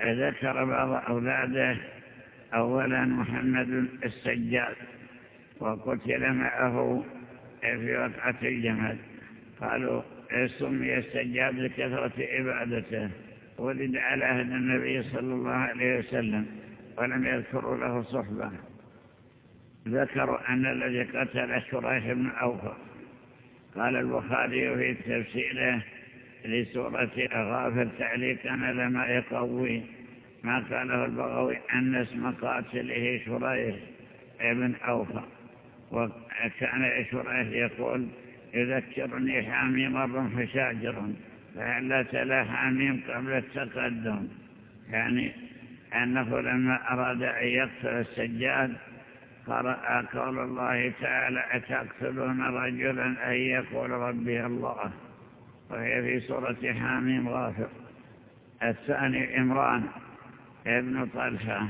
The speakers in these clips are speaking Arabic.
ذكر بعض أولاده أولا محمد السجاد وقتل معه في وقعة الجمل قالوا سمي السجاد لكثرة عبادته. ولد على عهد النبي صلى الله عليه وسلم ولم يذكروا له صحبة. ذكروا أن الذي قتل شريح بن أوفر قال البخاري في تفسيره لسورة غافر تعليقا على ما يقوي ما قاله البغوي أن اسم قاتله شريح ابن أوفى. وكان شريح يقول يذكرني حامي مر شاجر فهلا تلا حاميم قبل التقدم؟ يعني أنه لما أراد أن يقتل السجاد قرأ قول الله تعالى أتقتلون رجلا أن يقول ربي الله؟ وهي في سورة حاميم غافر. الثاني عمران ابن طلحة.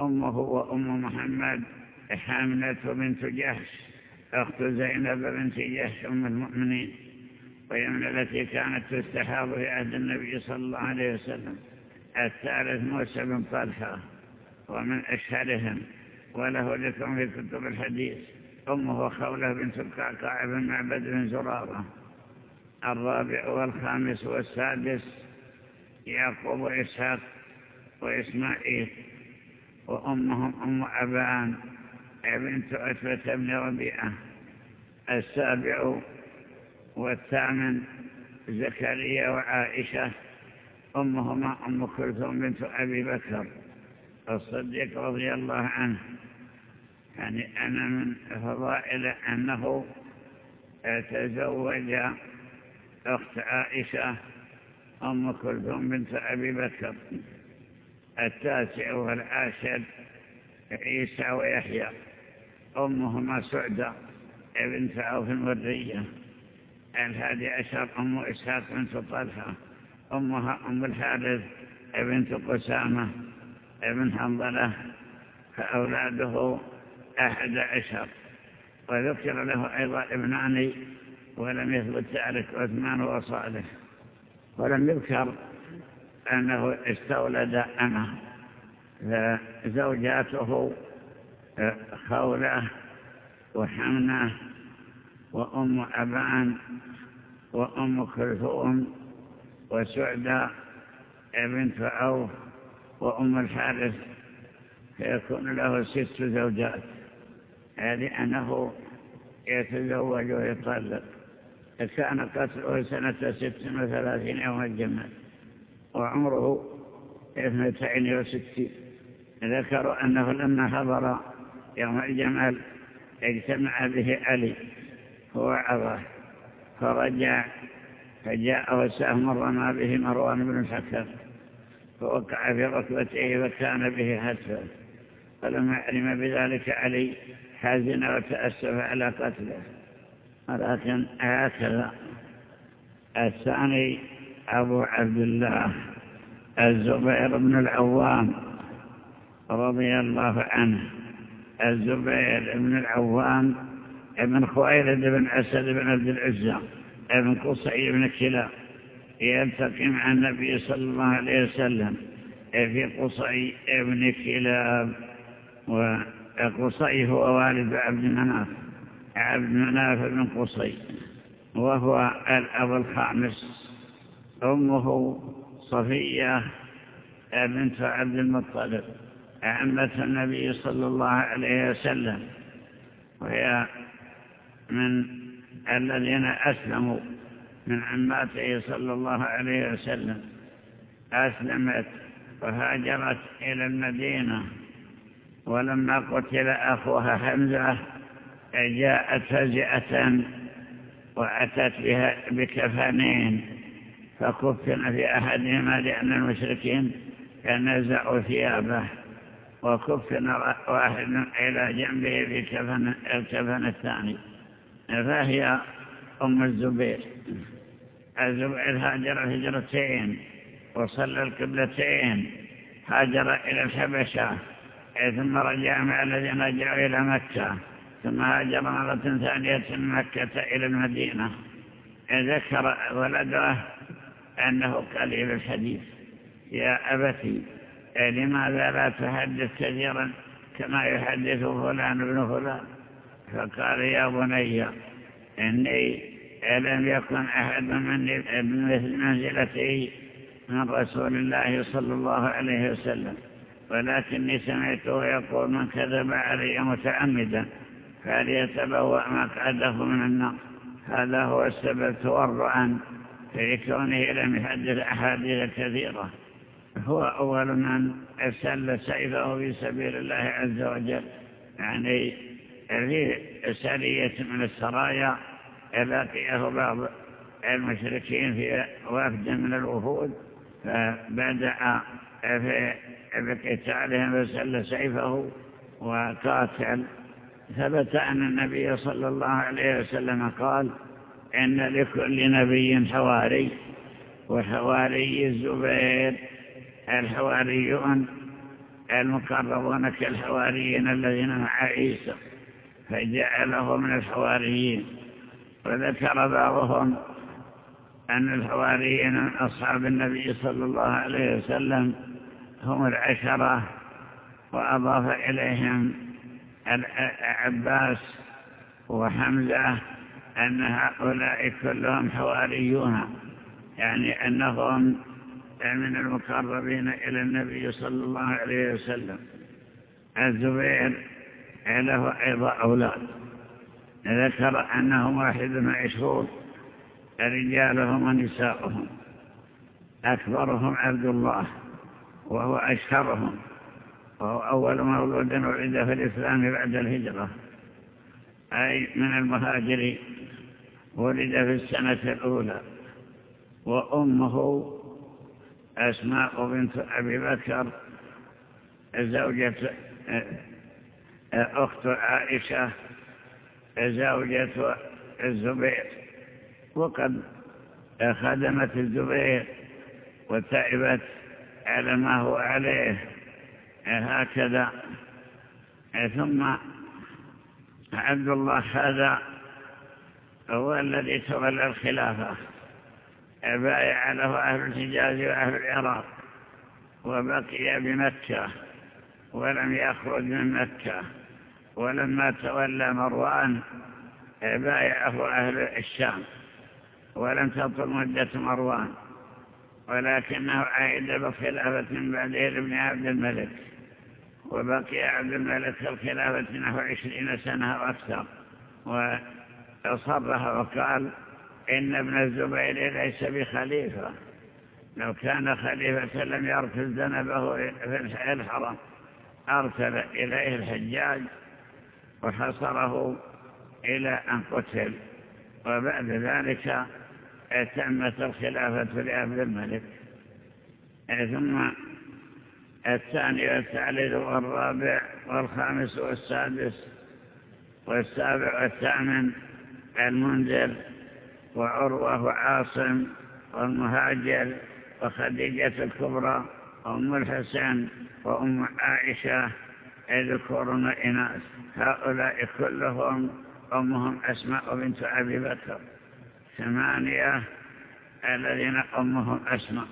أمه وأم محمد حاملة بنت جهش أخت زينب بنت جهش أم المؤمنين. وهي من التي كانت تستحاض في عهد النبي صلى الله عليه وسلم. الثالث موسى بن طلحة ومن أشهرهم. وله ذكر في كتب الحديث. أمه خولة بنت القعقاع بن معبد بن زرارة. الرابع والخامس والسادس يعقوب وإسحاق وإسماعيل وأمهم أم أبان بنت عتبة بن ربيعة السابع والثامن زكريا وعائشة أمهما أم كلثوم بنت أبي بكر الصديق رضي الله عنه. يعني أنا من فضائل أنه تزوج أخت عائشة أم كلثوم بنت أبي بكر التاسع والعاشر عيسى ويحيى أمهما سعدة بنت عوف المرية الهادي عشر أم إسحاق بنت طلحة أمها أم الحارث بنت قسامة ابن حنظلة فأولاده أحد عشر وذكر له أيضا ابنان ولم يثبت ذلك عثمان وصالح ولم يذكر أنه استولد أنا فزوجاته خولة وحمنة وأم أبان وأم كلثوم وسعدة بنت عوف وأم الحارث فيكون له ست زوجات. هذه أنه يتزوج ويطلق. كان قتله سنة ست وثلاثين يوم الجمال وعمره اثنتين وستين. ذكروا أنه لما حضر يوم الجمال اجتمع به علي هو عظه فرجع فجاءه سهم رمى به مروان بن الحكم فوقع في ركبته فكان به هتفا فلما علم بذلك علي حزن وتأسف على قتله. ولكن هكذا. الثاني أبو عبد الله الزبير بن العوام رضي الله عنه. الزبير بن العوام ابن خويلد بن أسد بن عبد العزى ابن قصي بن كلاب. يلتقي مع النبي صلى الله عليه وسلم في قصي ابن كلاب. وقصي هو والد عبد مناف عبد مناف بن قصي وهو الأب الخامس. أمه صفية بنت عبد المطلب عمة النبي صلى الله عليه وسلم وهي من الذين أسلموا من عماته صلى الله عليه وسلم. أسلمت وهاجرت إلى المدينة ولما قتل أخوها حمزة جاءت فزئة وأتت بها بكفنين فكفن في أحدهما لأن المشركين نزعوا ثيابه وكفن واحد إلى جنبه في كفن الكفن الثاني فهي أم الزبير. الزبير هاجر هجرتين وصلى القبلتين هاجر إلى الحبشة ثم رجع مع الذين جاءوا إلى مكة. ثم هاجر مرة ثانية من مكة إلى المدينة. ذكر ولده أنه قليل الحديث. يا أبتي لماذا لا تحدث كثيرا كما يحدث فلان ابن فلان؟ فقال يا بني إني لم يكن أحد من مثل منزلتي من رسول الله صلى الله عليه وسلم ولكني سمعته يقول من كذب علي متعمدا فليتبوأ مقعده من النار. هذا هو السبب تورعا في كونه لم يحدث أحاديث كثيرة. هو أول من أسل سيفه في سبيل الله عز وجل. يعني في سرية من السرايا لقيه بعض المشركين في وفد من الوفود. فبدأ في بقتالهم فسل سيفه وقاتل ثبت أن النبي صلى الله عليه وسلم قال إن لكل نبي حواري وحواري الزبير الحواريون المقربون كالحواريين الذين مع عيسى فجعله من الحواريين. وذكر بعضهم أن الحواريين من أصحاب النبي صلى الله عليه وسلم هم العشرة وأضاف إليهم عباس وحمزة أن هؤلاء كلهم حواريون يعني أنهم من المقربين إلى النبي صلى الله عليه وسلم. الزبير له أيضا أولاد. ذكر أنهم واحد وعشرون رجالهم ونساؤهم. أكبرهم عبد الله وهو أشهرهم. وهو أول مولود ولد في الإسلام بعد الهجرة. أي من المهاجرين ولد في السنة الأولى وأمه أسماء بنت أبي بكر زوجة أخت عائشة زوجة الزبير. وقد خدمت الزبير وتعبت على ما هو عليه. هكذا. ثم عبد الله هذا هو الذي تولى الخلافة. بايع له أهل الحجاز وأهل العراق وبقي بمكة ولم يخرج من مكة ولما تولى مروان بايعه أهل الشام ولم تطل مدة مروان. ولكنه عائد بالخلافة من بعده لابن عبد الملك. وبقي عبد الملك في الخلافة نحو عشرين سنة وأكثر وصرها وقال إن ابن الزبير ليس بخليفة. لو كان خليفة لم يركز ذنبه في الحرم. أرسل إليه الحجاج وحصره إلى أن قتل. وبعد ذلك تمت الخلافة لعبد الملك. ثم الثاني والثالث والرابع والخامس والسادس والسابع والثامن المنذر وعروة وعاصم والمهاجر وخديجة الكبرى وأم الحسن وأم عائشة ذكور وإناث هؤلاء كلهم أمهم أسماء بنت أبي بكر. ثمانية الذين أمهم أسماء.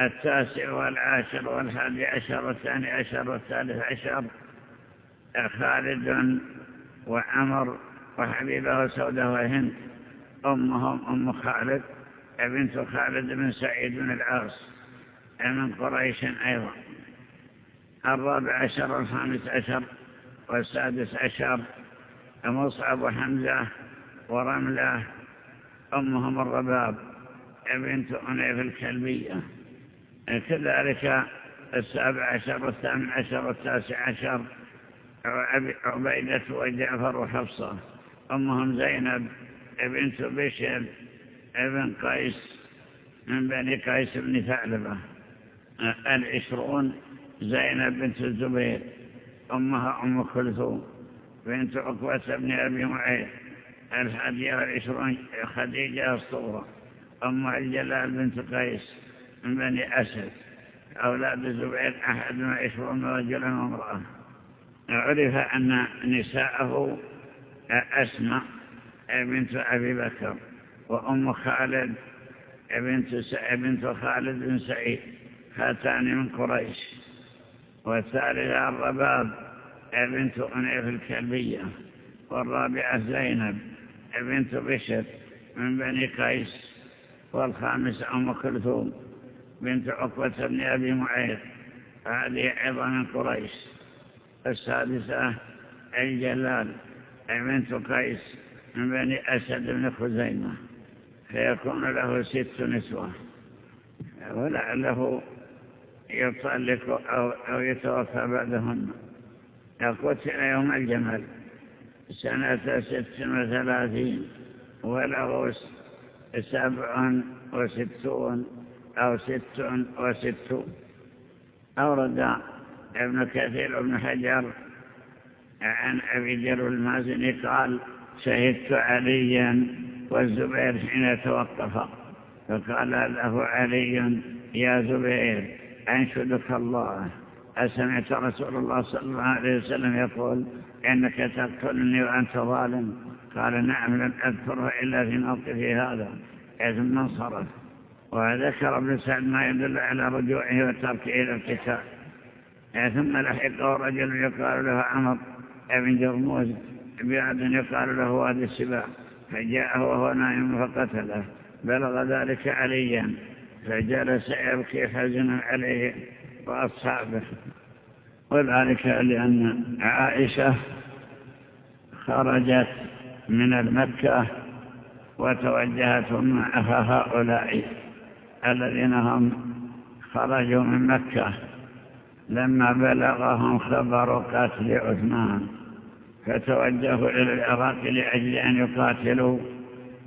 التاسع والعاشر والحادي عشر والثاني عشر والثالث عشر خالد وعمر وحبيبه وسودة وهند أمهم أم خالد بنت خالد بن سعيد بن العاص من قريش أيضا. الرابع عشر والخامس عشر والسادس عشر مصعب وحمزة ورملة أمهم الرباب بنت أنيف الكلبية. كذلك السابع عشر والثامن عشر والتاسع عشر عبيدة وجعفر وحفصة. أمهم زينب بنت بشر ابن قيس من بني قيس بن ثعلبة. العشرون زينب بنت الزبير. أمها أم كلثوم بنت عقبة بن أبي معيط. الحادية والعشرون خديجة الصغرى. أم الجلال بنت قيس. من بني أسد أولاد أحد وعشرون رجلا وامرأة. عرف أن نساءه أسمى بنت أبي بكر وأم خالد بنت, خالد بن سعيد خاتان من قريش. والثالثة الرباب بنت أنيف الكلبية. والرابعة زينب بنت بشر من بني قيس. والخامسة أم كلثوم. بنت عقبة بن أبي معيط. هذه أيضا من قريش. السادسة الجلال بنت قيس من بني أسد بن خزيمة. فيكون له ست نسوة. ولعله يطلق أو, أو يتوفى بعدهن. قتل يوم الجمل. سنة ست وثلاثين وله سبع وستون. أو ست وستون أورد ابن كثير بن حجر عن أبي جر المازني قال شهدت عليا والزبير حين توقف. فقال له علي يا زبير أنشدك الله. أسمعت رسول الله صلى الله عليه وسلم يقول إنك تقتلني وأنت ظالم. قال نعم لم أذكره إلا في موقفي هذا. ثم انصرف. وذكر ابن سعد ما يدل على رجوعه وتركه إلى القتال. ثم لحقه رجل يقال له عمر بن جرموز بعد يقال له وادي السباع فجاءه وهو نائم فقتله. بلغ ذلك عليا فجلس يبكي حزنا عليه وأصحابه. وذلك لأن عائشة خرجت من المكة وتوجهت مع هؤلاء. الذين هم خرجوا من مكة لما بلغهم خبر قتل عثمان فتوجهوا إلى العراق لأجل أن يقاتلوا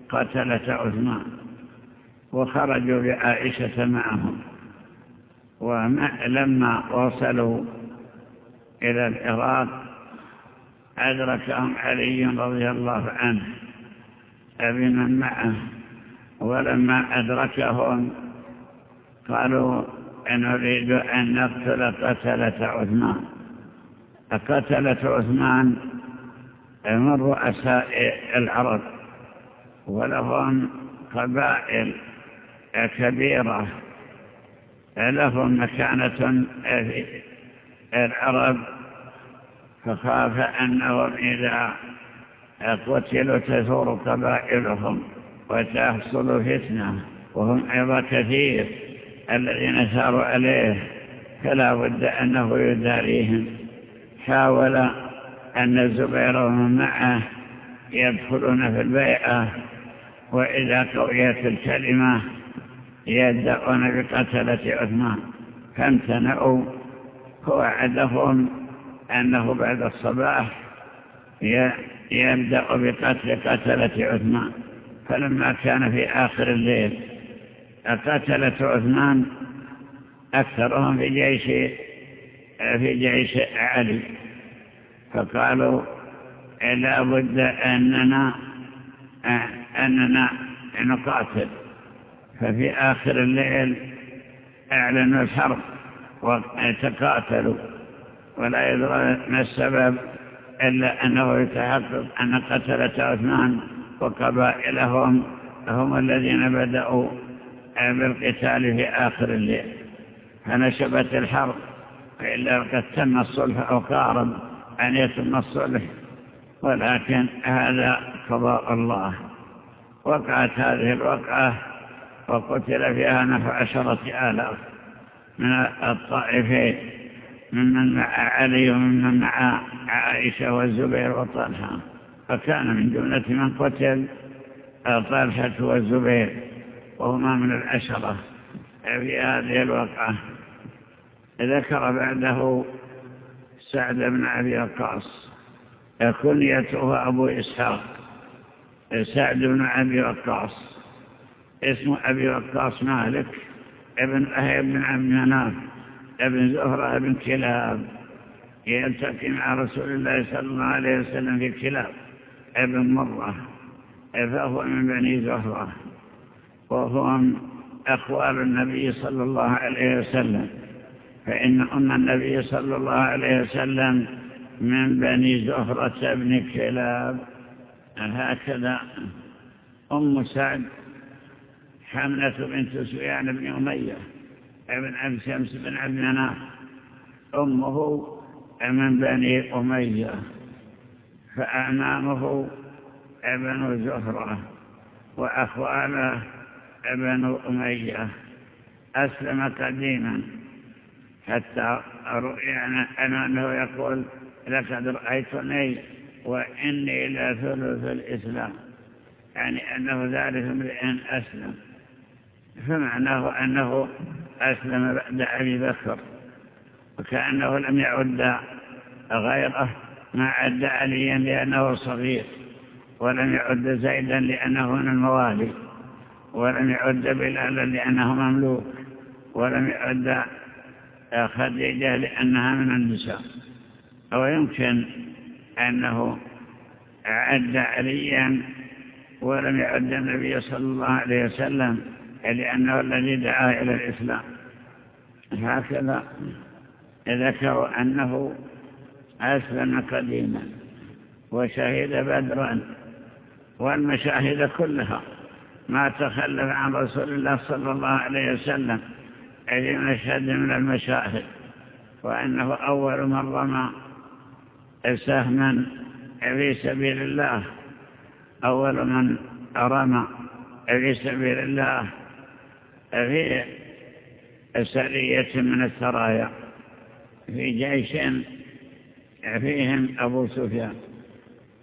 قتلة عثمان وخرجوا بعائشة معهم. ولما وصلوا إلى العراق أدركهم علي رضي الله عنه من معه ولما أدركهم قالوا نريد أن نقتل قتلة عثمان. قتلة عثمان من رؤساء العرب ولهم قبائل كبيرة. لهم مكانة في العرب فخاف أنهم إذا قتلوا تثور قبائلهم وتحصل فتنة وهم أيضا كثير. الذين ساروا عليه فلا بد أنه يداريهم. حاول أن الزبير ومن معه يدخلون في البيعة وإذا قويت الكلمة يدعون بقتلة عثمان. فامتنعوا ووعدهم أنه بعد الصباح يبدأ بقتل قتلة عثمان. فلما كان في آخر الليل قتلة عثمان أكثرهم في جيش في جيش علي. فقالوا لا بد أننا أننا نقاتل. ففي آخر الليل أعلنوا الحرب وتقاتلوا. ولا يدرى ما السبب إلا أنه يتحقق أن قتلة عثمان وقبائلهم هم الذين بدأوا بالقتال في آخر الليل؟ فنشبت الحرب إلا قد تم الصلح أو قارب أن يتم الصلح. ولكن هذا قضاء الله. وقعت هذه الوقعة وقتل فيها نفع عشرة آلاف من الطائفين ممن مع علي وممن مع عائشة والزبير وطلحة. فكان من جملة من قتل طلحة والزبير. وهما من العشرة في هذه الوقعة ذكر بعده سعد بن أبي وقاص كنيته أبو إسحاق. سعد بن أبي وقاص اسم أبي وقاص مالك ابن أهيب بن عم مناف ابن زهرة ابن كلاب. يلتقي مع رسول الله صلى الله عليه وسلم في كلاب ابن مرة فهو من بني زهرة. وهم أخوال النبي صلى الله عليه وسلم. فإن أم النبي صلى الله عليه وسلم من بني زهرة بن كلاب هكذا أم سعد حملة بنت سفيان بن أمية ابن أبي شمس بن عبد مناف أمه من بني أمية فأمامه ابن زهرة وأخواله ابن أمية أسلم قديما حتى يعني أنه يقول لقد رأيتني وإني لا ثلث الإسلام. يعني أنه ذلك امرئ أسلم. فمعناه أنه أسلم بعد أبي بكر. وكأنه لم يعد غيره ما عد عليا لأنه صغير ولم يعد زيدا لأنه من الموالي. ولم يعد بلالا لأنه مملوك ولم يعد خديجة لأنها من النساء. ويمكن أنه عد عليا ولم يعد النبي صلى الله عليه وسلم لأنه الذي دعا إلى الإسلام. هكذا ذكروا أنه أسلم قديما وشهد بدرا والمشاهد كلها ما تخلف عن رسول الله صلى الله عليه وسلم أي مشهد من المشاهد وأنه أول من رمى سهما في سبيل الله أول من رمى في سبيل الله في سرية من السرايا في جيش فيهم أبو سفيان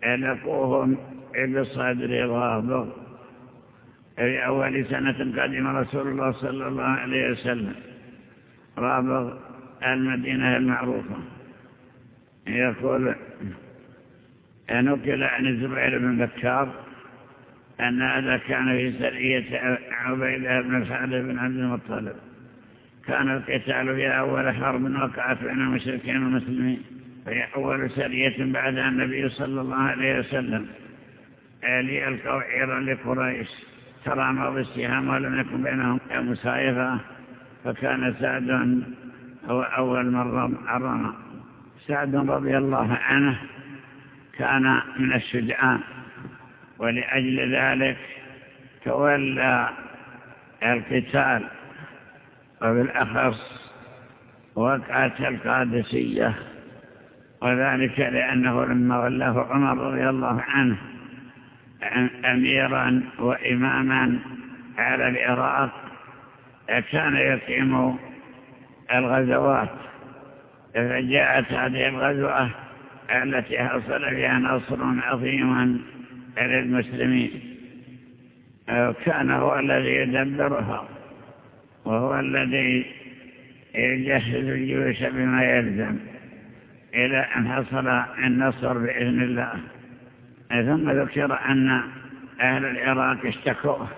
لقوهم بصدر غابر. في أول سنة قدم رسول الله صلى الله عليه وسلم. رابغ المدينة المعروفة. يقول نقل عن الزبير بن بكار أن هذا كان في سرية عبيدة بن سعد بن عبد المطلب. كان القتال في أول حرب وقعت بين المشركين والمسلمين. في أول سرية بعدها النبي صلى الله عليه وسلم. ليلقوا عيرا لقريش. تراموا بالسهام ولم يكن بينهم مسايفة فكان سعد هو أول من رمى سعد رضي الله عنه كان من الشجعان ولأجل ذلك تولى القتال وبالأخص وقعة القادسية وذلك لأنه لما ولاه عمر رضي الله عنه أميرا وإماما على العراق كان يقيم الغزوات. فجاءت هذه الغزوة التي حصل فيها نصر عظيم للمسلمين. كان هو الذي يدبرها وهو الذي يجهز الجيوش بما يلزم إلى أن حصل النصر بإذن الله. ثم ذكر أن أهل العراق اشتكوه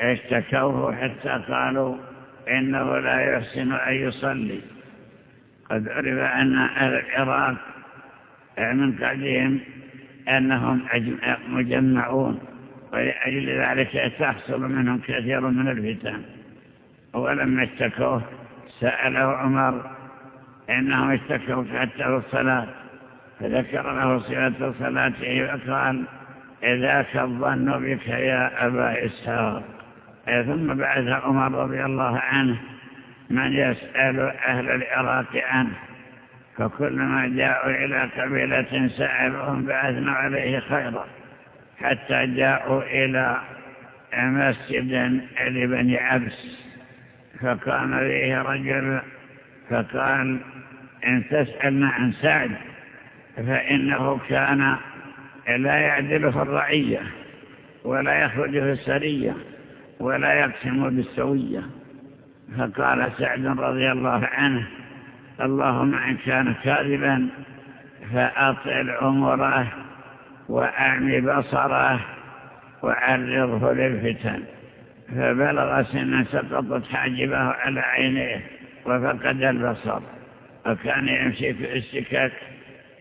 اشتكوه حتى قالوا إنه لا يحسن أن يصلي. قد عرف أن أهل العراق من قديم أنهم مجمعون ولأجل ذلك تحصل منهم كثير من الفتن. ولما اشتكوه سأله عمر إنهم اشتكوا حتى في الصلاة. فذكر له صفة صلاته وقال ذاك الظن بك يا أبا إسحاق. ثم بعث عمر رضي الله عنه من يسأل أهل العراق عنه. فكلما جاءوا إلى قبيلة سألهم بعثنا عليه خيرا حتى جاءوا إلى مسجد لبني عبس. فقام فيه رجل فقال إن تسألنا عن سعد فإنه كان لا يعدل في الرعية ولا يخرج في السرية ولا يقسم بالسوية. فقال سعد رضي الله عنه اللهم إن كان كاذبا فأطل عمره وأعمي بصره وعرضه للفتن. فبلغ سنا سقطت حاجبه على عينيه وفقد البصر. وكان يمشي في السكك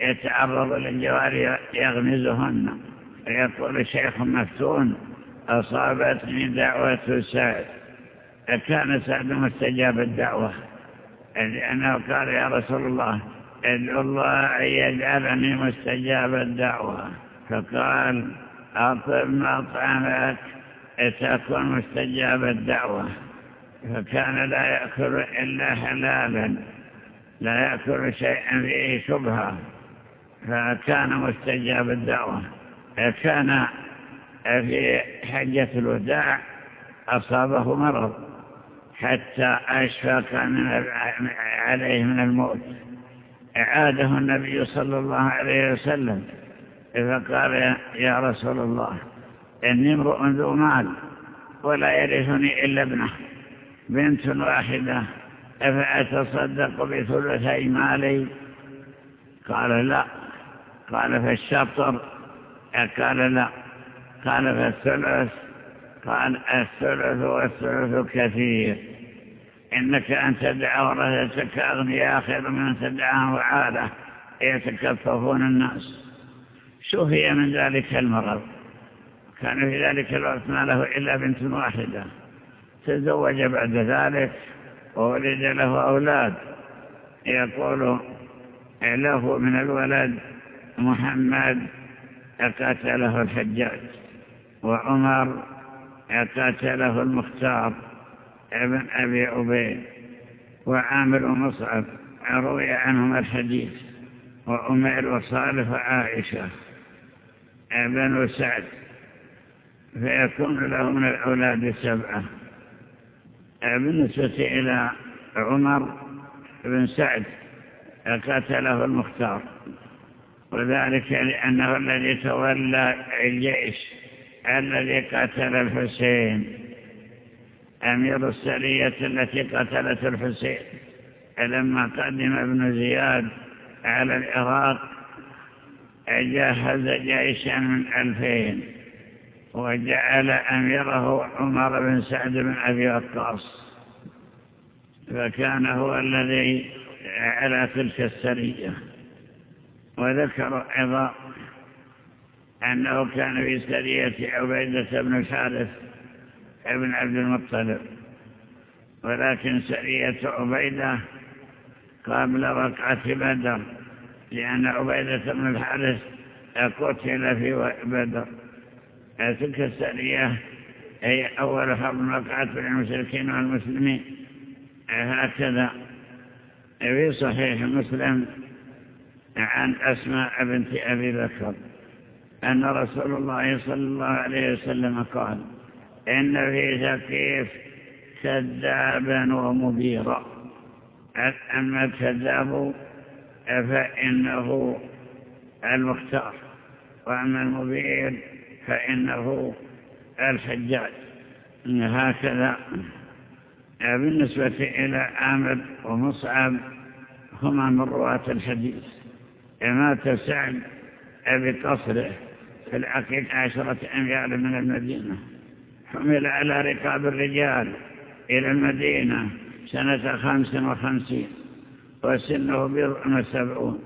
يتعرض للجواري يغمزهن ويقول الشيخ مفتون أصابتني دعوة سعد. كان سعد مستجاب الدعوة. لأنه قال يا رسول الله ادعو الله أن يجعلني مستجاب الدعوة. فقال أطب مطعمك تكون مستجاب الدعوة. فكان لا يأكل إلا حلالا لا يأكل شيئا فيه شبهة. فكان مستجاب الدعوة. كان في حجة الوداع أصابه مرض حتى أشفق من عليه من الموت. عاده النبي صلى الله عليه وسلم. فقال يا رسول الله إني امرؤ ذو مال ولا يرثني إلا ابنه. بنت واحدة أفأتصدق بثلثي مالي؟ قال لا. قال فالشطر قال لا قال فالثلث قال الثلث والثلث كثير. إنك أن تدع ورثتك أغنياء خير من أن تدعهم وعالة يتكففون الناس. شفي من ذلك المرض. كان في ذلك الوقت ما له إلا بنت واحدة. تزوج بعد ذلك وولد له أولاد. يقول له من الولد؟ محمد قاتله الحجاج وعمر قاتله المختار ابن أبي عبيد وعامر ومصعب روي عنهم الحديث وأمير وصالح وعائشة ابن سعد فيكون له من الأولاد سبعة. بالنسبة إلى عمر بن سعد قتله المختار. وذلك لأنه الذي تولى الجيش الذي قتل الحسين. أمير السرية التي قتلت الحسين. لما قدم ابن زياد على العراق جهز جيشا من ألفين وجعل أميره عمر بن سعد بن أبي وقاص. فكان هو الذي على تلك السرية. وذكر أيضا أنه كان في سرية عبيدة بن الحارث ابن عبد المطلب ولكن سرية عبيدة قبل وقعة بدر لأن عبيدة بن الحارث قتل في بدر. تلك السرية هي أول حرب وقعت بين المشركين والمسلمين هكذا. في صحيح مسلم عن أسماء بنت أبي بكر أن رسول الله صلى الله عليه وسلم قال إن في ثقيف كذابا ومبيرا. أما الكذاب فإنه المختار وأما المبير فإنه الحجاج. هكذا بالنسبة إلى عامر ومصعب هما من رواة الحديث. مات سعد بقصره في العقيد عشرة أميال من المدينة حمل على رقاب الرجال إلى المدينة سنة خمس وخمسين وسنه بضع وسبعون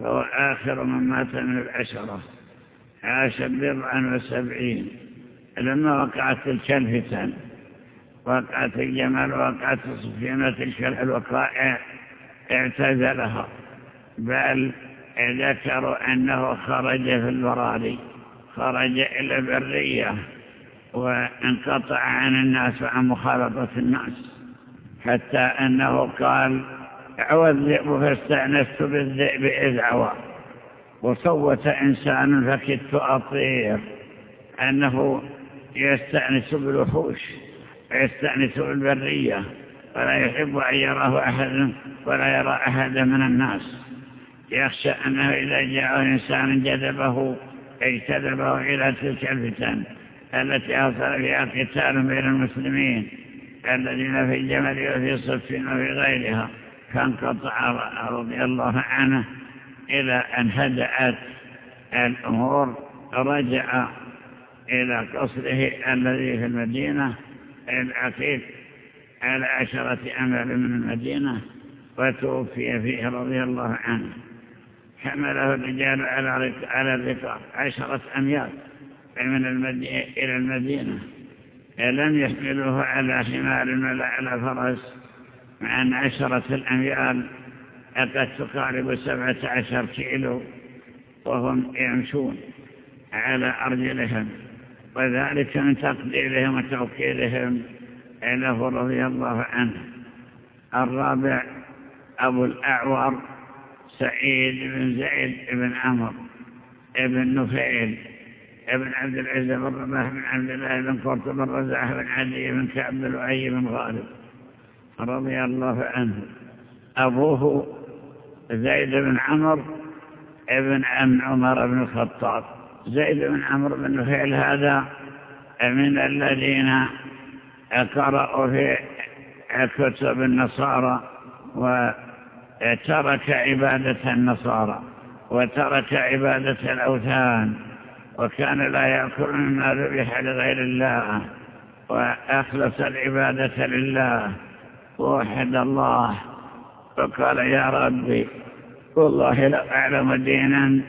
فهو آخر من مات من العشرة عاش بضعا وسبعين لما وقعت تلك الفتن وقعت الجمال وقعت سفينة تلك الوقائع اعتزلها بل ذكروا أنه خرج في البراري خرج إلى البرية وانقطع عن الناس وعن مخالطة الناس. حتى أنه قال عوى الذئب فاستأنست بالذئب إذ عوى. وصوت إنسان فكدت أطير. أنه يستأنس بالوحوش ويستأنس بالبرية. ولا يحب أن يراه أحد ولا يرى أحد من الناس. يخشى أنه إذا جاء إنسان جذبه اجتذبه إلى تلك الفتن التي أصل فيها قتال بين المسلمين الذين في الجمل وفي صفين وفي غيرها. فانقطع رضي الله عنه إلى أن هدأت الأمور رجع إلى قصره الذي في المدينة العقيد على عشرة أمل من المدينة وتوفي فيه رضي الله عنه. حمله الرجال على الرقاب عشرة أميال من المدينة إلى المدينة. لم يحملوه على حمار ولا على فرس. مع أن عشرة الأميال قد تقارب سبعة عشر كيلو وهم يمشون على أرجلهم. وذلك من تقديرهم وتوكيلهم له رضي الله عنه. الرابع أبو الأعور سعيد بن زيد بن عمر بن نفيل ابن عبد العزة بن رباح بن عبد الله بن قرط بن رزاح بن عدي بن كعب بن لؤي بن غالب رضي الله عنه. أبوه زيد بن عمر ابن عم عمر بن الخطاب. زيد بن عمر بن نفيل هذا من الذين قرأوا في كتب النصارى وترك عبادة النصارى وترك عبادة الأوثان وكان لا يأكل مما ذبح لغير الله وأخلص العبادة لله. ووحد الله. وقال يا ربي والله لو أعلم دينا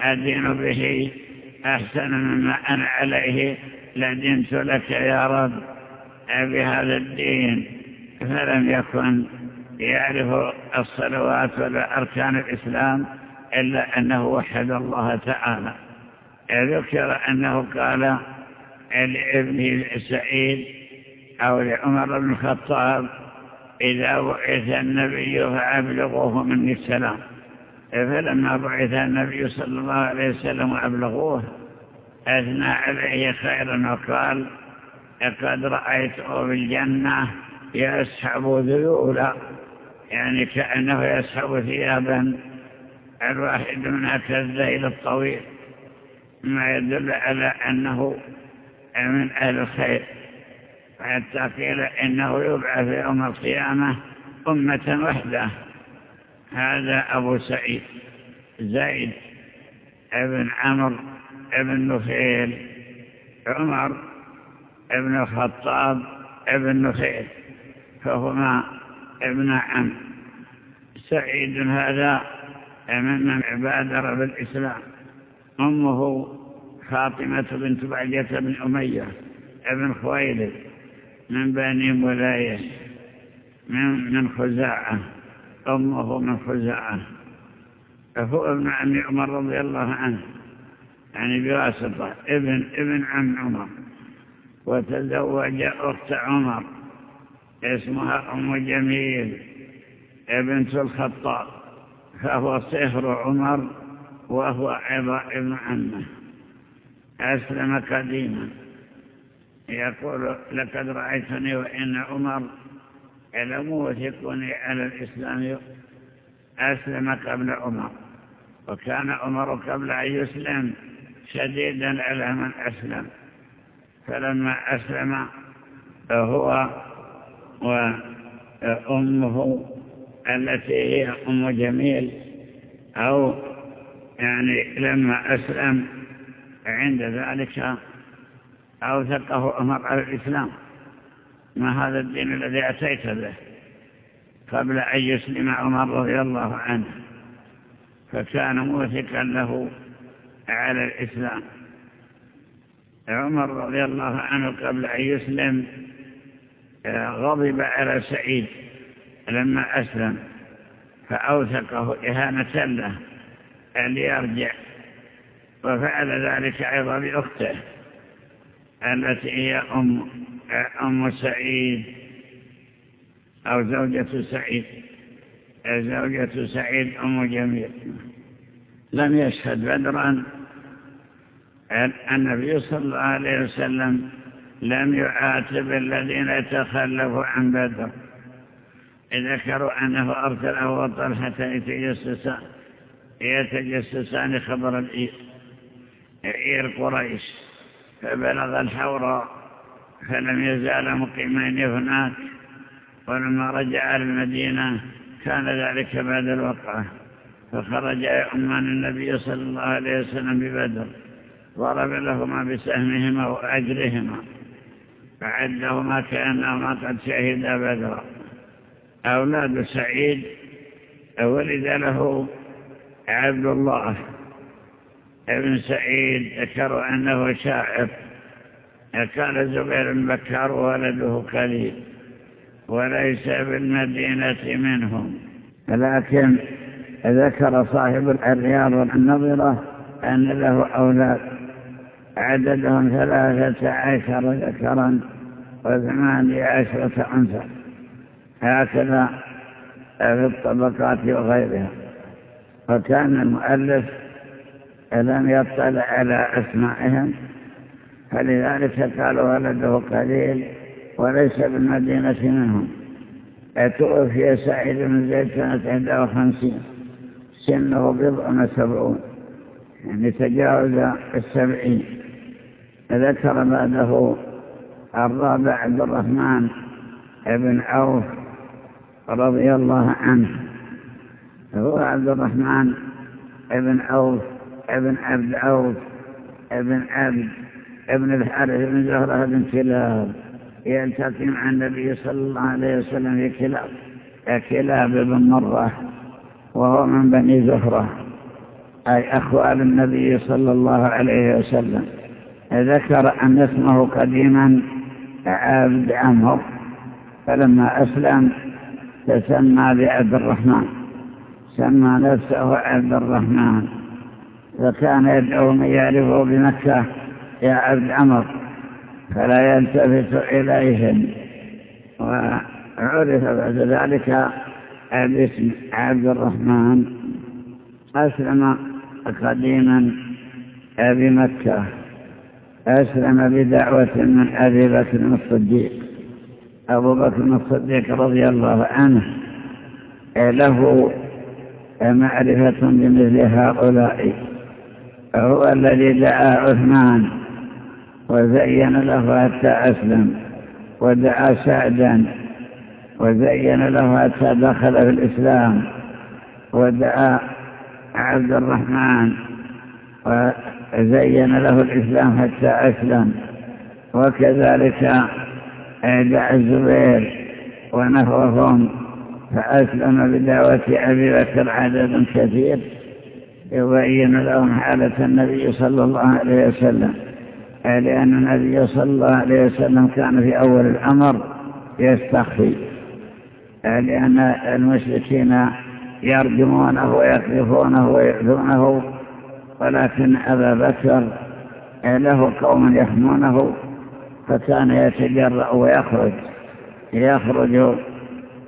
أدين به أحسن مما أنا عليه لدينت لك يا رب. بهذا الدين فلم يكن يعرف الصلوات ولا أركان الإسلام إلا أنه وحد الله تعالى. ذكر أنه قال لابن سعيد أو لعمر بن الخطاب إذا بعث النبي فأبلغوه مني السلام. فلما بعث النبي صلى الله عليه وسلم وأبلغوه أثنى عليه خيرا وقال قد رأيته بالجنة يسحب ذيولا يعني كأنه يسحب ثيابا الواحد منها كالذيل الطويل ما يدل على أنه من أهل الخير. حتى قيل إنه يبعث يوم القيامة أمة وحده. هذا أبو سعيد زيد ابن عمر ابن نفيل عمر ابن الخطاب ابن نفيل فهما ابن عم سعيد هذا من بادر بالإسلام أمه فاطمة بنت بعجة بن أمية ابن خويلد من بني ملاية من, من خزاعة. أمه من خزاعة. فهو ابن عم عمر رضي الله عنه يعني بواسطة ابن ابن عم عمر. وتزوج أخت عمر. اسمها أم جميل ابنت الخطاب فهو صهر عمر وهو عضاء ابن عمه. أسلم قديما. يقول لقد رأيتني وإن عمر لموثقني على الإسلام. أسلم قبل عمر. وكان عمر قبل أن يسلم شديدا على من أسلم. فلما أسلم هو وأمه التي هي أم جميل أو يعني لما أسلم عند ذلك أوثقه عمر على الإسلام ما هذا الدين الذي أتيت به؟ قبل أن يسلم عمر رضي الله عنه فكان موثقا له على الإسلام. عمر رضي الله عنه قبل أن يسلم غضب على سعيد لما أسلم فأوثقه إهانة له أن يرجع وفعل ذلك أيضا بأخته التي هي أم, أم سعيد أو زوجة سعيد زوجة سعيد أم جميل. لم يشهد بدرا النبي صلى الله عليه وسلم لم يعاتب الذين يتخلفوا عن بدر. ذكروا أنه أرسله وطلحة يتجسسان يتجسسان خبر الإير إير قريش فبلغ الحوراء فلم يزال مقيمين هناك ولما رجع المدينة كان ذلك بعد الوقعة فخرج يؤمان النبي صلى الله عليه وسلم ببدر ضرب لهما بسهمهما وأجرهما. فعدهما كأنهما قد شهدا بدرا. أولاد سعيد ولد له عبد الله. ابن سعيد ذكروا أنه شاعر كان زبير بكر ولده قليل وليس بالمدينة منهم. لكن ذكر صاحب الرياض والنظرة أن له أولاد. عددهم ثلاثة عشر ذكرا. وثمانية عشرة أنثى هكذا في الطبقات وغيرها. وكان المؤلف لم يطلع على أسمائهم فلذلك قالوا ولده قليل وليس بالمدينة منهم. توفي سعيد بن زيد سنة 51 سنه بضع وسبعون. يعني تجاوز السبعين. ذكر بعده الرابع عبد الرحمن بن عوف رضي الله عنه. هو عبد الرحمن بن عوف ابن عبد عوف ابن عبد ابن الحارث بن زهرة بن كلاب. يلتقي مع النبي صلى الله عليه وسلم في كلاب كلاب بن مرة وهو من بني زهرة أي أخوال النبي صلى الله عليه وسلم. ذكر أن اسمه قديما عبد عمر فلما أسلم تسمى بعبد الرحمن. سمى نفسه عبد الرحمن. فكان يدعو من يعرفه بمكة يا عبد عمر فلا يلتفت إليهم. وعرف بعد ذلك باسم عبد الرحمن. أسلم قديما بمكة. أسلم بدعوة من أبي بكر الصديق. أبو بكر الصديق رضي الله عنه. له معرفة بمثل هؤلاء. هو الذي دعا عثمان وزين له حتى أسلم ودعا سعدا وزين له حتى دخل في الإسلام ودعا عبد الرحمن وزين له الإسلام حتى أسلم. وكذلك دعا الزبير ونحوهم فأسلم بدعوة أبي بكر عدد كثير يبين لهم حالة النبي صلى الله عليه وسلم. لأن النبي صلى الله عليه وسلم كان في أول الأمر يستخفي. لأن المشركين يرجمونه ويقذفونه ويؤذونه ولكن أبا بكر له قوم يحمونه فكان يتجرأ ويخرج يخرج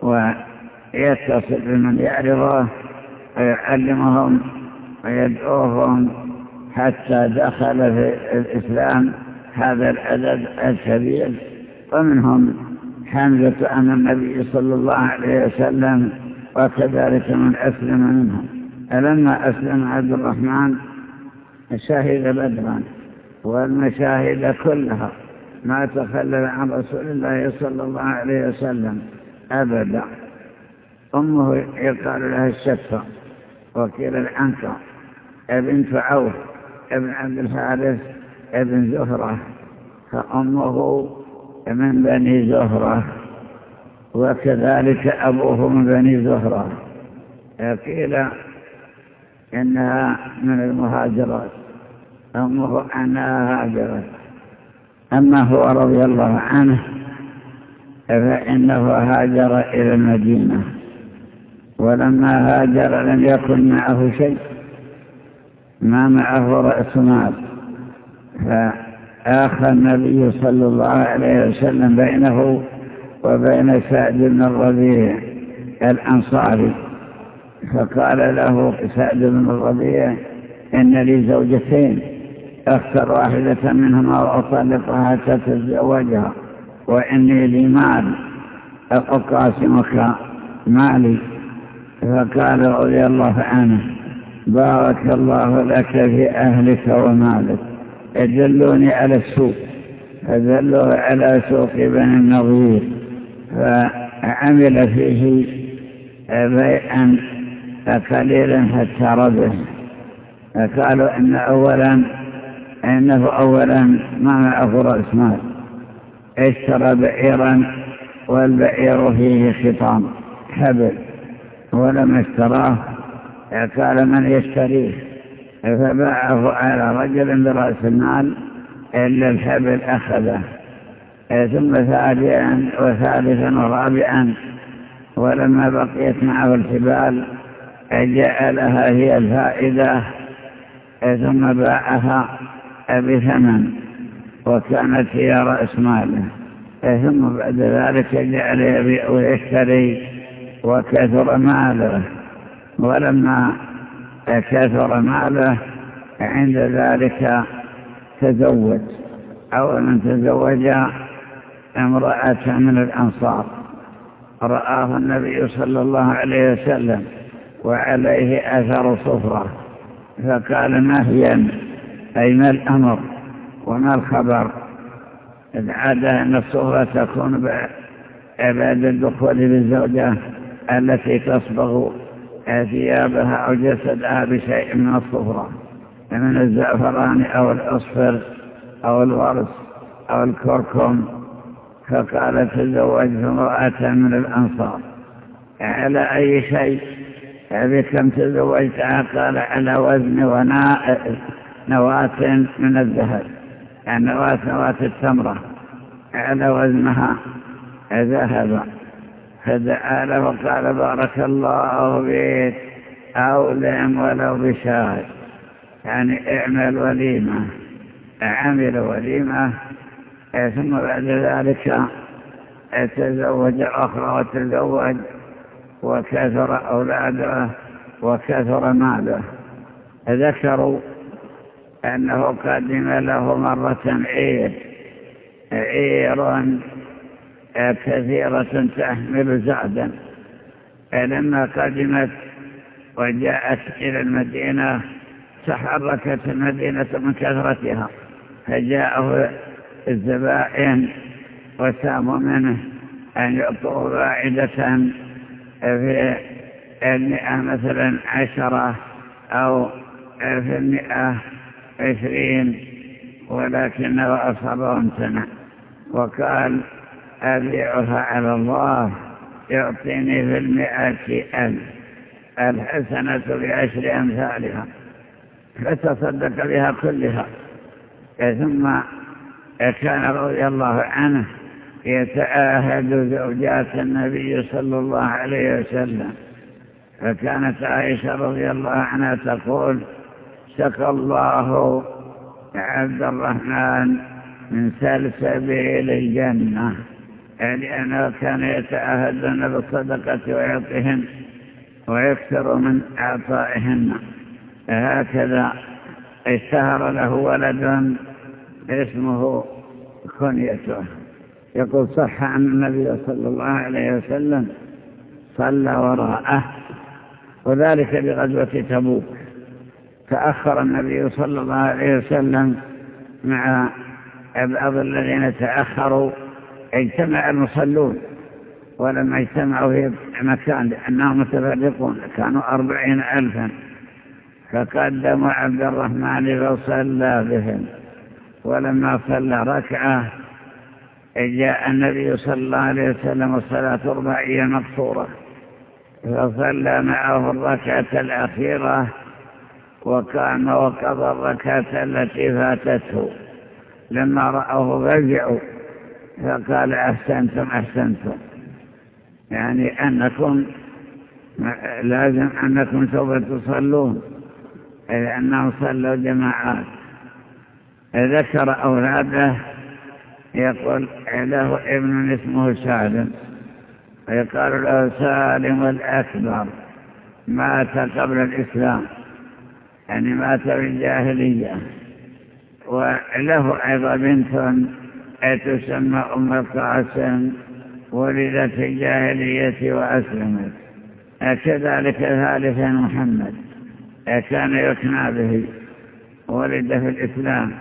ويتصل بمن يعرضه ويعلمهم ويدعوهم حتى دخل في الإسلام هذا العدد الكبير. ومنهم حمزة أن النبي صلى الله عليه وسلم وكذلك من أسلم منهم. فلما أسلم عبد الرحمن شهد بدرا والمشاهد كلها ما تخلل عن رسول الله صلى الله عليه وسلم أبدا. أمه يقال لها الشفة وكيل العنكر بنت عوف ابن عبد الحارث ابن زهرة. فأمه من بني زهرة وكذلك أبوه من بني زهرة. قيل إنها من المهاجرات أمه أنها هاجرت. أما هو رضي الله عنه فإنه هاجر إلى المدينة. ولما هاجر لم يكن معه شيء ما معه رأس مال. فآخى النبي صلى الله عليه وسلم بينه وبين سعد بن الربيع الأنصاري. فقال له سعد بن الربيع إن لي زوجتين أختر واحدة منهما وأطلقها حتى تتزوجها وإني لي مال أقاسمك مالي. فقال رضي الله عنه بارك الله لك في أهلك ومالك يدلوني على السوق فدلوا على سوق بني النظير فعمل فيه بيئا قليلا حتى ربه فقالوا إن أولا إنه أولا ما معه رأس مال. اشترى بعيرا والبعير فيه خطام حبل. ولما اشتراه قال من يشتريه؟ فباعه على رجل برأس المال إلا الحبل أخذه. ثم ثانيا وثالثا ورابعا. ولما بقيت معه الحبال جعلها هي الفائدة ثم باعها بثمن وكانت هي رأس ماله. ثم بعد ذلك جعل يبيع ويشتري وكثر ماله. ولما كثر ماله عند ذلك تزوج أو من تزوج امرأة من الأنصار. رآه النبي صلى الله عليه وسلم. وعليه أثر صفرة فقال ما هي أي ما الأمر وما الخبر؟ العادة أن الصفرة تكون بعد الدخول بالزوجة التي تصبغ ثيابها أو جسدها بشيء من الصفرة من الزعفران أو الأصفر أو الورس أو الكركم. فقال تزوجت امرأة من الأنصار على أي شيء؟ بكم تزوجتها قال على وزن نواة من الذهب. يعني نواة نواة التمرة. على وزنها ذهبا فدعا له وقال بارك الله بك أولم ولو بشاهد. يعني اعمل وليمة. عمل وليمة. ثم بعد ذلك تزوج أخرى وتزوج وكثر أولاده وكثر ماله. ذكروا أنه قدم له مرة عير عير كثيرة تحمل زعدا لما قدمت وجاءت إلى المدينة تحركت المدينة من كثرتها. فجاءه الزبائن وساموا منه أن يعطوا باعدة في المئة مثلا عشرة أو في المئة عشرين ولكنه أصابه امتنع وقال أبيعها على الله يعطيني في المئة ألف. الحسنة بعشر أمثالها. فتصدق بها كلها. ثم كان رضي الله عنه يتآهد زوجات النبي صلى الله عليه وسلم. فكانت عائشة رضي الله عنها تقول سقى الله عبد الرحمن من سلسبيل الجنة. لأنه كان يتعهدن بالصدقة ويعطيهن ويكثر من أعطائهن. هكذا اشتهر له ولد اسمه كنيته يقول صح عن النبي صلى الله عليه وسلم صلى وراءه وذلك بغزوة تبوك. تأخر النبي صلى الله عليه وسلم مع بعض الذين تأخروا اجتمع المصلون ولما اجتمعوا في مكان لأنهم متفرقون كانوا أربعين ألفا. فقدموا عبد الرحمن فصلى بهم ولما صلى ركعة جاء النبي صلى الله عليه وسلم الصلاة الرباعية مقصورة فصلى معه الركعة الأخيرة وقام وقضى الركعة التي فاتته. لما رأوه فزعوا فقال أحسنتم أحسنتم. يعني أنكم لازم أنكم سوف تصلون لأنهم صلوا جماعات. ذكر أولاده يقول له ابن اسمه سالم. ويقال له سالم الأكبر مات قبل الإسلام يعني مات في الجاهلية وله أيضا بنت تسمى أم القاسم ولدت في الجاهلية وأسلمت. كذلك ثالثا محمد كان يكنى به ولد في الإسلام.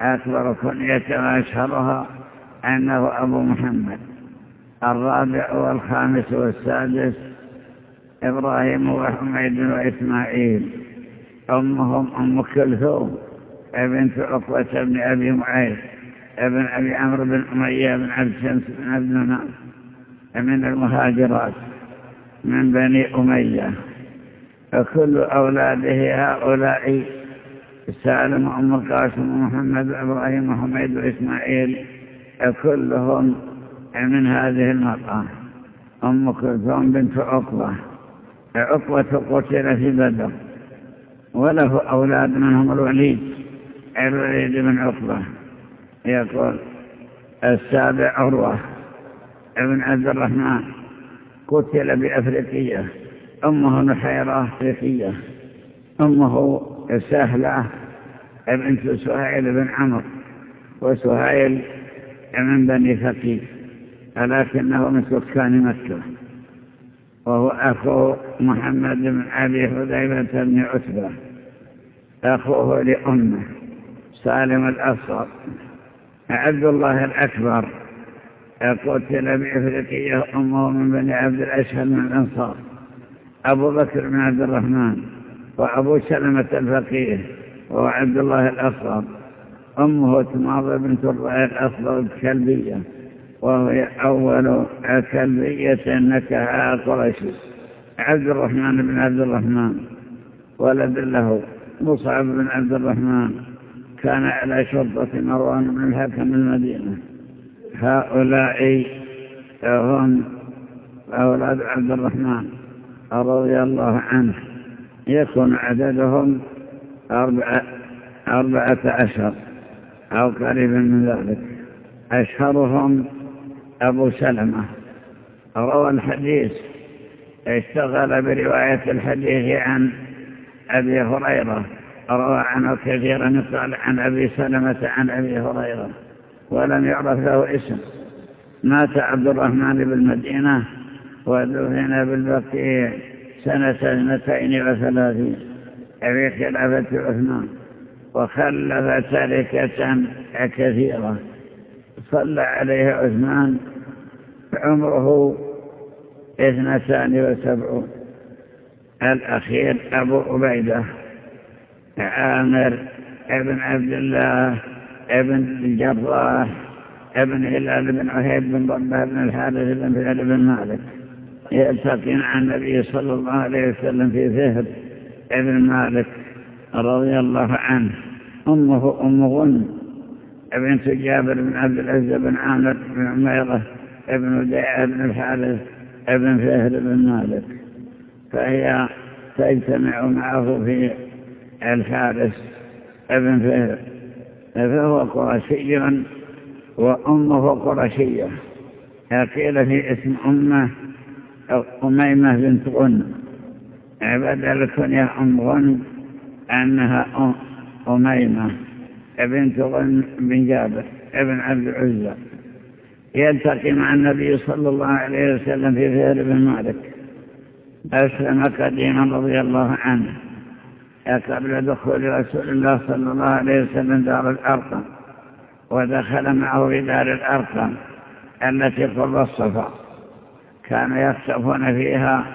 أكبر كنية وأشهرها أنه أبو محمد الرابع والخامس والسادس إبراهيم وحميد وإسماعيل. أمهم أم كلثوم بنت عقبة بن أبي معيط ابن أبي عمرو بن أمية بن عبد شمس بن عبد من المهاجرات من بني أمية. فكل أولاده هؤلاء سالم وأم القاسم ومحمد وإبراهيم وحميد وإسماعيل كلهم من هذه المرأة أم كلثوم بنت عقبة. عقبة قتل في بدر. وله أولاد منهم الوليد. الوليد بن عقبة. يقول السابع عروة ابن عبد الرحمن. قتل بأفريقية. أمه نحيرة أفريقية. أمه سهلة بنت سهيل بن عمر وسهيل من بني فقيه؟ ولكنه من سكان مكة وهو أخو محمد بن أبي حذيفة بن عتبة أخوه لأمه سالم الأصغر. عبد الله الأكبر قتل بإفريقية أمه من بني عبد الأشهر من الأنصار. أبو بكر بن عبد الرحمن وأبو سلمة الفقيه وهو عبد الله الأصغر. أمه تماضي بنت الأصغر الكلبية وهي أول كلبية نكها قريش عبد الرحمن بن عبد الرحمن ولد له مصعب بن عبد الرحمن كان على شرطة مروان بن الحكم المدينة. هؤلاء هم أولاد عبد الرحمن رضي الله عنه. يكون عددهم أربعة, أربعة عشر أو قريبا من ذلك. أشهرهم أبو سلمة. روى الحديث اشتغل برواية الحديث عن أبي هريرة. روى عنه كثيرا قال عن أبي سلمة عن أبي هريرة. ولم يعرف له اسم. مات عبد الرحمن بالمدينة ودفن بالبقيع. سنة اثنتين وثلاثين. في خلافة عثمان. وخلف تركة كثيرة. صلى عليه عثمان عمره اثنتان وسبعون. الأخير أبو عبيدة. عامر ابن عبد الله ابن الجراح ابن هلال بن عهيد بن ضبه بن الحارث بن فعل بن مالك. يلتقي مع النبي صلى الله عليه وسلم في فهر ابن مالك رضي الله عنه. أمه أم غن بنت جابر بن عبد العزيز بن عامر بن عميرة ابن وديع بن الحارث ابن فهر بن مالك. فهي تجتمع معه في الحارث ابن فهر فهو قرشي وأمه قرشية. قيل في اسم أمه أميمة بنت غن بدل يا أم غن أنها أميمة بنت غن بن جابر ابن عبد العزة. يلتقي مع النبي صلى الله عليه وسلم في فهر بن مالك. أسلم قديما رضي الله عنه. قبل دخول رسول الله صلى الله عليه وسلم دار الأرقم. ودخل معه في دار الأرقم التي قرب الصفا. كانوا يخشفون فيها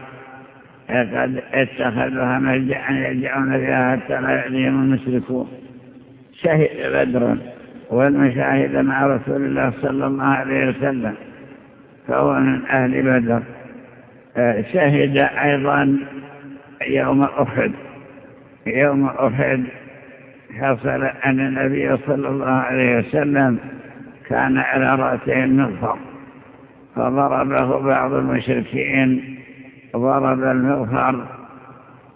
قد اتخذوها ملجأ يلجعون فيها حتى لا يعليهم المشركون. شهد بدر والمشاهد مع رسول الله صلى الله عليه وسلم فهو من أهل بدر. شهد أيضا يوم أحد. يوم أحد حصل أن النبي صلى الله عليه وسلم كان على رأسه المغفر. فضربه بعض المشركين ضرب المغفر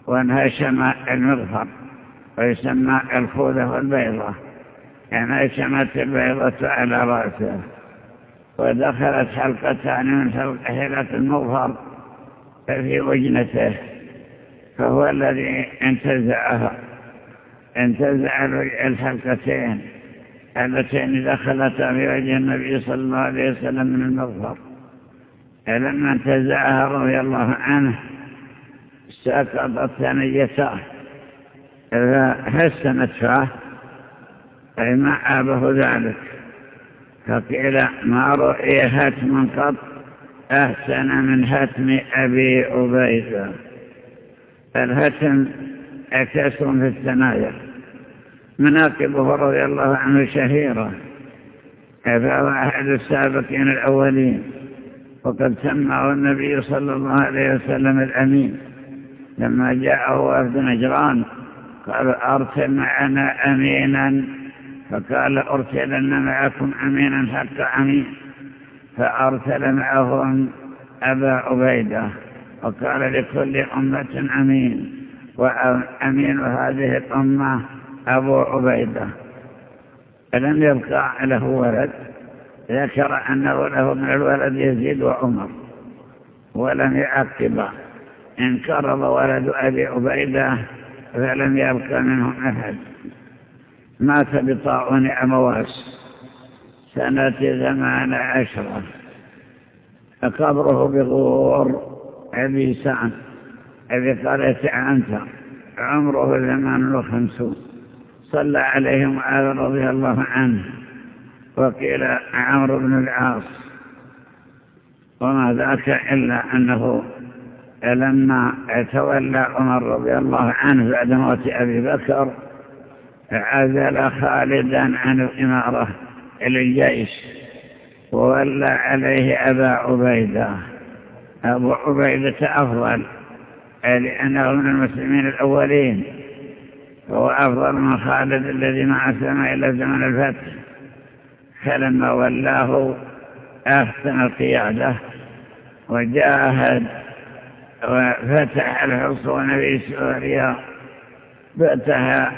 وانهشم المغفر ويسمى الخوذة والبيضة. انهشمت البيضة على رأسه. ودخلت حلقتان من حلقة المغفر في وجنته. فهو الذي انتزعها. انتزع الحلقتين اللتين دخلتا في وجه النبي صلى الله عليه وسلم من المغفر. لما انتزعها رضي الله عنه سقطت ثنيته فحسنت فاه أي ما عابه ذلك. فقيل ما رؤي هتم قط؟ أحسن من هتم أبي عبيدة. الهتم أكسر في الثنايا. مناقبه رضي الله عنه شهيرة فهو أحد السابقين الأولين. وقد سمعه النبي صلى الله عليه وسلم الأمين. لما جاءه وفد نجران قال أرسل معنا أمينا. فقال أرسلن معكم أمينا حتى أمين. فأرسل معهم أبا عبيدة وقال لكل أمة أمين. وأمين هذه الأمة أبو عبيدة. لم يبقى له ولد. ذكر أنه له من الولد يزيد وعمر ولم يعقب. انقرض ولد أبي عبيدة فلم يبقى منهم أحد. مات بطاعون أمواس. سنة ثمان عشرة قبره بغور أبي سعد. أبي قرية عنتر عمره ثمان وخمسون. صلى عليه معاذ رضي الله عنه. وقيل عمرو بن العاص. وما ذاك إلا أنه لما تولى عمر رضي الله عنه بعد موت أبي بكر عزل خالدا عن الإمارة إلى الجيش وولى عليه أبا عبيدة. أبو عبيدة أفضل لأنه من المسلمين الأولين هو أفضل من خالد الذي ما أسلم إلى زمن الفتح. فلما ولاه أحسن القيادة وجاهد وفتح الحصون في سوريا فتح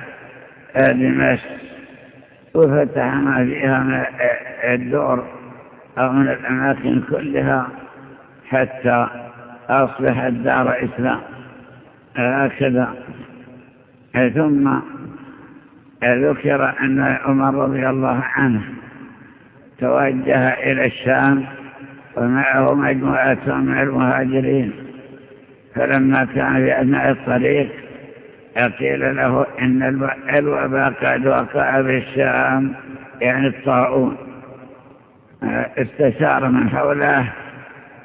دمشق وفتح ما فيها من الدور أو من الأماكن كلها حتى أصبحت دار إسلام. هكذا. ثم ذكر أن عمر رضي الله عنه توجه إلى الشام ومعه مجموعة من المهاجرين. فلما كان في أثناء الطريق قيل له إن الوباء قد وقع في الشام يعني الطاعون. استشار من حوله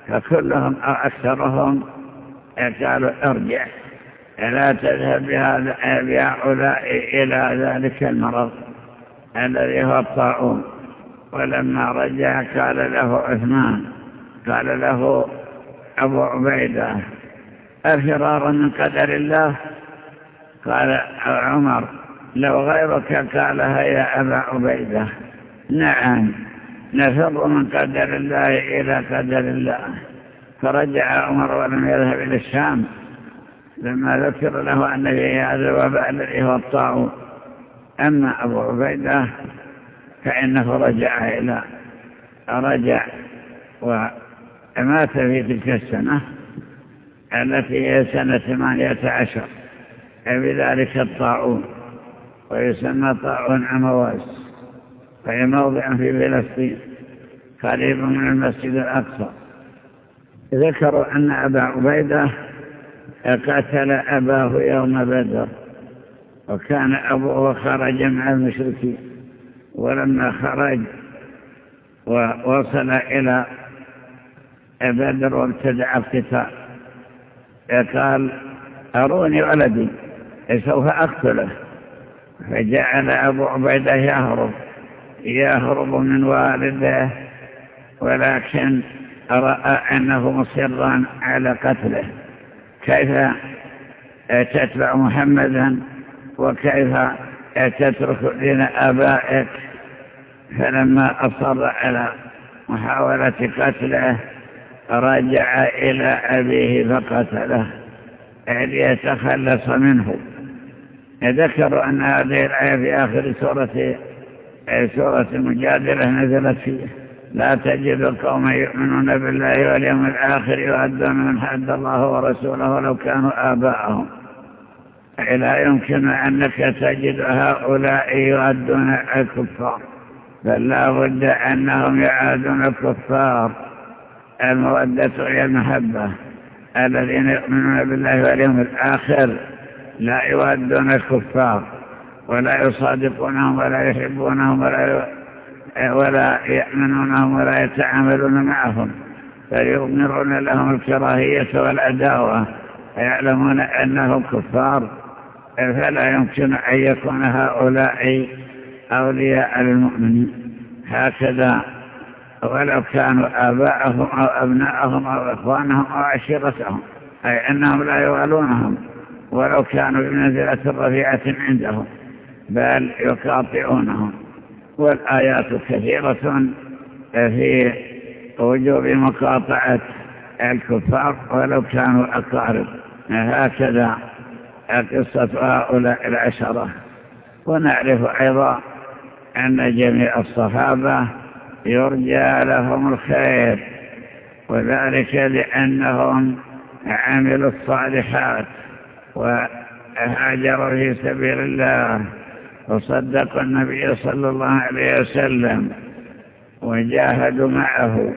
فكلهم أو أكثرهم قالوا ارجع لا تذهب بهؤلاء إلى ذلك المرض الذي هو الطاعون. ولما رجع قال له عثمان قال له أبو عبيدة أفرارا من قدر الله؟ قال عمر لو غيرك قالها يا أبا عبيدة. نعم نفر من قدر الله إلى قدر الله. فرجع عمر ولم يذهب إلى الشام. لما ذكر له أن في هذا الوباء الذي هو الطاعون أما أبو عبيدة فإنه رجع إلى رجع ومات في تلك السنة التي هي سنة ثمانية عشر بذلك الطاعون ويسمى طاعون عمواس فهي موضع في فلسطين قريب من المسجد الأقصى. ذكروا أن أبا عبيدة قتل أباه يوم بدر وكان أبوه خرج مع المشركين. ولما خرج ووصل إلى بدر وابتدع القتال. قال أروني ولدي سوف أقتله. فجعل أبو عبيدة يهرب يهرب من والده ولكن رأى أنه مصرا على قتله. كيف تتبع محمدا وكيف تترك دين آبائك. فلما أصر على محاولة قتله رجع إلى أبيه فقتله. ليتخلص منه. ذكروا أن هذه الآية في آخر سورة سورة المجادلة نزلت فيه. لا تجد القوم يؤمنون بالله واليوم الآخر يؤدون من حد الله ورسوله ولو كانوا آباءهم. لا يمكن أنك تجد هؤلاء يؤدون الكفار بل لا بد أنهم يعادون الكفار. المودة هي المحبة الذين يؤمنون بالله واليوم الآخر لا يودون الكفار ولا يصادقونهم ولا يحبونهم ولا ولا يأمنونهم ولا يتعاملون معهم. فيؤمرون لهم الكراهية والعداوة يعلمون أنهم كفار. فلا يمكن أن يكون هؤلاء أولياء للمؤمنين هكذا ولو كانوا آباءهم أو أبناءهم أو إخوانهم أو عشيرتهم أي أنهم لا يوالونهم ولو كانوا بمنزلة رفيعة عندهم بل يقاطعونهم. والآيات كثيرة في وجوب مقاطعة الكفار ولو كانوا أقارب. هكذا قصة هؤلاء العشرة. ونعرف أيضا أن جميع الصحابة يرجى لهم الخير وذلك لأنهم عملوا الصالحات وهاجروا في سبيل الله. وصدقوا النبي صلى الله عليه وسلم وجاهدوا معه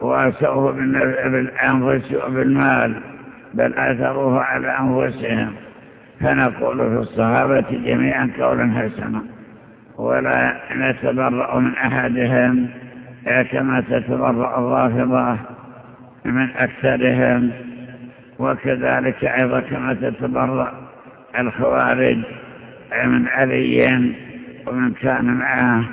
وأسوه بالأنفس وبالمال بل أثروه على أنفسهم. فنقول في الصحابة جميعا قولا حسنا ولا نتبرأ من أحدهم كما تتبرأ الرافضة من أكثرهم. وكذلك أيضا كما تتبرأ الخوارج من علي ومن كان معه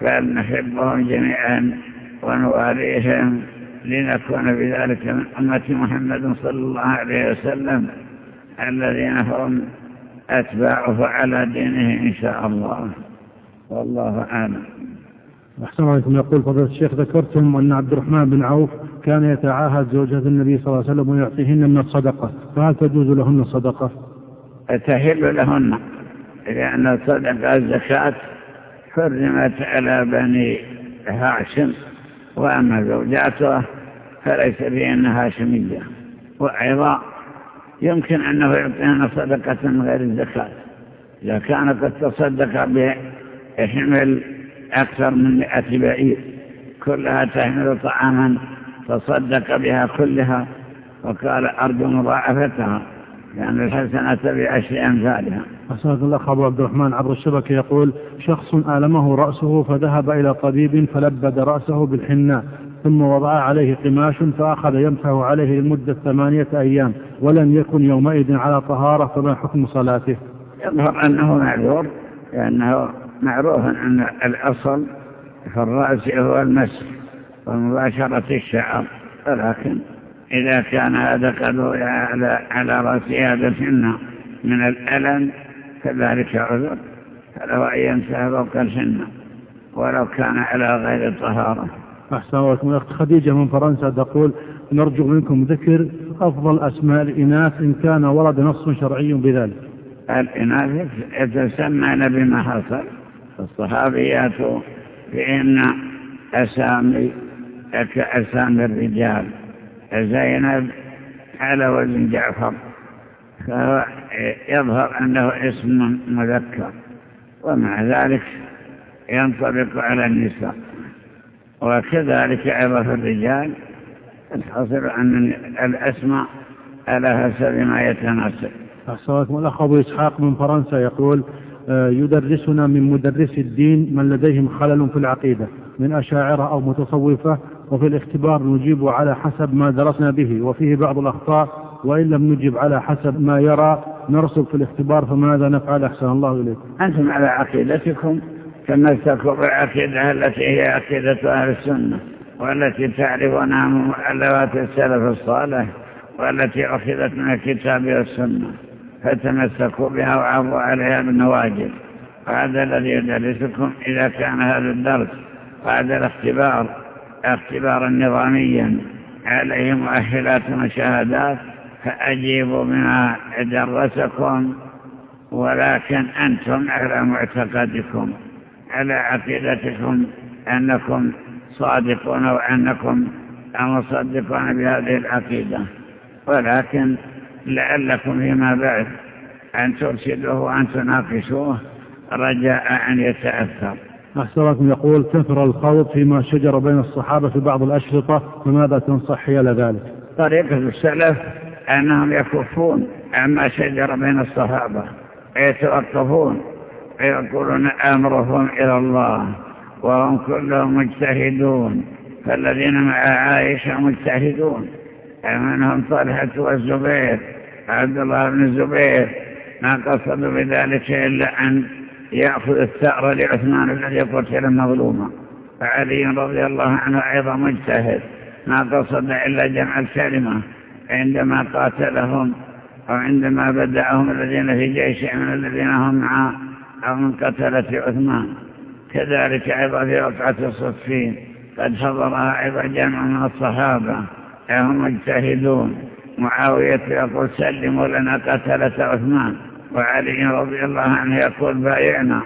فلنحبهم جميعا ونواليهم لنكون بذلك من أمة محمد صلى الله عليه وسلم. الذين هم أتباعه على دينه إن شاء الله. والله أعلم. أحسن عليكم. يقول فضل الشيخ ذكرتم أن عبد الرحمن بن عوف كان يتعاهد زوجة النبي صلى الله عليه وسلم ويعطيهن من الصدقة. فهل تجوز لهن الصدقة؟ تهل لهن لأن الصدقة الزكاة حرمت على بني هاشم وأما زوجاته فليس بأن هاشمية وأيضا يمكن أنه يعطينا صدقة من غير الزكاة. إذا كان قد تصدق بحمل أكثر من مئة بعير كلها تحمل طعاما تصدق بها كلها وقال أرجو مضاعفتها لأن الحسنة بعشر أمثالها. أسأل الأخ أبو عبد الرحمن عبر الشبكة يقول شخص آلمه رأسه فذهب إلى طبيب فلبد رأسه بالحناء. ثم وضع عليه قماش فأخذ يمسح عليه لمدة ثمانية أيام ولم يكن يومئذ على طهارة فما حكم صلاته؟ يظهر أنه معذور لأنه معروف أن الأصل في الرأس هو المسح ومباشرة الشعر ولكن إذا كان هذا قد على, على رأس هذا السنة من الألم كذلك عذر فلو أن يمسح فوق السنة ولو كان على غير الطهارة أحسن الله أخت خديجة من فرنسا تقول نرجو منكم ذكر أفضل أسماء الإناث إن كان ورد نص شرعي بذلك. الإناث يتسمى بما حصل. الصحابيات فإن أسامي كأسامي الرجال. زينب على وزن جعفر. فهو يظهر أنه اسم مذكر. ومع ذلك ينطبق على النساء. وكذلك أيضا في الرجال الحاصل أن الأسماء على حسب ما يتناسب. أحسنكم الأخ أبو إسحاق من فرنسا يقول آه، يدرسنا من مدرس الدين من لديهم خلل في العقيدة من أشاعرة أو متصوفة وفي الاختبار نجيب على حسب ما درسنا به وفيه بعض الأخطاء وإن لم نجب على حسب ما يرى نرسل في الاختبار فماذا نفعل؟ أحسن الله إليكم. أنتم على عقيدتكم تمسكوا بالعقيدة التي هي عقيدة أهل السنة والتي تعرفونها من مؤلفات السلف الصالح والتي أخذت من الكتاب والسنة فتمسكوا بها وعفوا عليها بالنواجد وهذا الذي يدرسكم إذا كان هذا الدرس وهذا الاختبار اختبارا نظاميا عليه مؤهلات وشهادات فأجيبوا بما درسكم ولكن أنتم على معتقدكم. على عقيدتكم أنكم صادقون وأنكم مصدقون بهذه العقيدة. ولكن لعلكم فيما بعد أن ترشدوه وأن تناقشوه رجاء أن يتأثر. أحسنكم. يقول كثر الخوض فيما شجر بين الصحابة في بعض الأشرطة فماذا تنصح حيال ذلك؟ طريقة السلف أنهم يكفون عما شجر بين الصحابة يتوقفون ويقولون أمرهم إلى الله وهم كلهم مجتهدون فالذين مع عائشة مجتهدون منهم طلحة والزبير عبد الله بن الزبير. ما قصدوا بذلك إلا أن يأخذ الثأر لعثمان الذي قتل مظلوما. فعلي رضي الله عنه أيضا مجتهد. ما قصد إلا جمع الكلمة عندما قاتلهم أو عندما بدأهم الذين في جيش من الذين هم مع من قتلة عثمان. كذلك أيضا في وقعة الصفين قد حضرها أيضا جمع من الصحابة هم مجتهدون معاوية يقول سلموا لنا قتلة عثمان وعلي رضي الله عنه يقول بايعنا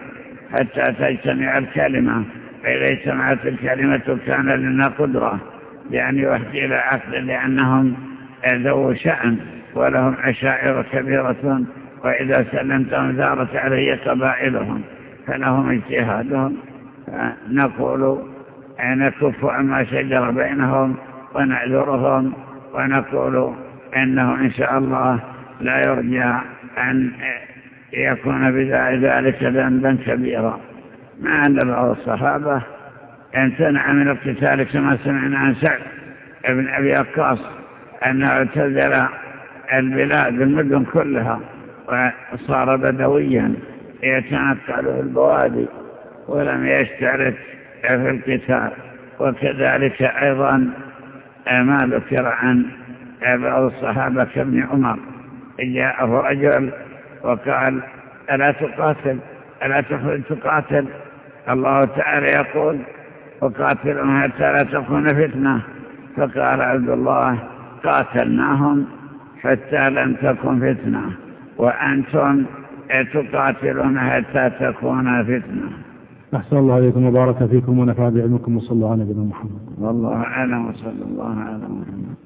حتى تجتمع الكلمة. فإذا اجتمعت الكلمة كان لنا قدرة لأن يهدي إلى عقل لأنهم ذو شأن ولهم عشائر كبيرة. وإذا سلمتهم ثارت علي قبائلهم فلهم اجتهادهم نقول نكف عما شجر بينهم ونعذرهم ونقول إنه إن شاء الله لا يرجى أن يكون بذلك ذنبا كبيرا. مع أن بعض الصحابة امتنع من القتال كما سمعنا عن سعد ابن أبي أقاص أنه اعتذر البلاد المدن كلها. وصار بدويا يتنقل في البوادي ولم يشترك في القتال. وكذلك أيضا ما ذكر عن بعض الصحابة كابن عمر جاءه رجل وقال ألا تقاتل؟ ألا تخرج تقاتل؟ الله تعالى يقول وقاتلهم حتى لا تكون فتنة. فقال عبد الله قاتلناهم حتى لم تكن فتنة. وأنتم تقاتلون حتى تكون فتنة. أحسن الله عليكم وبارك فيكم ونفع بعلمكم وصلى الله على نبينا محمد. والله أعلم وصلى الله على محمد.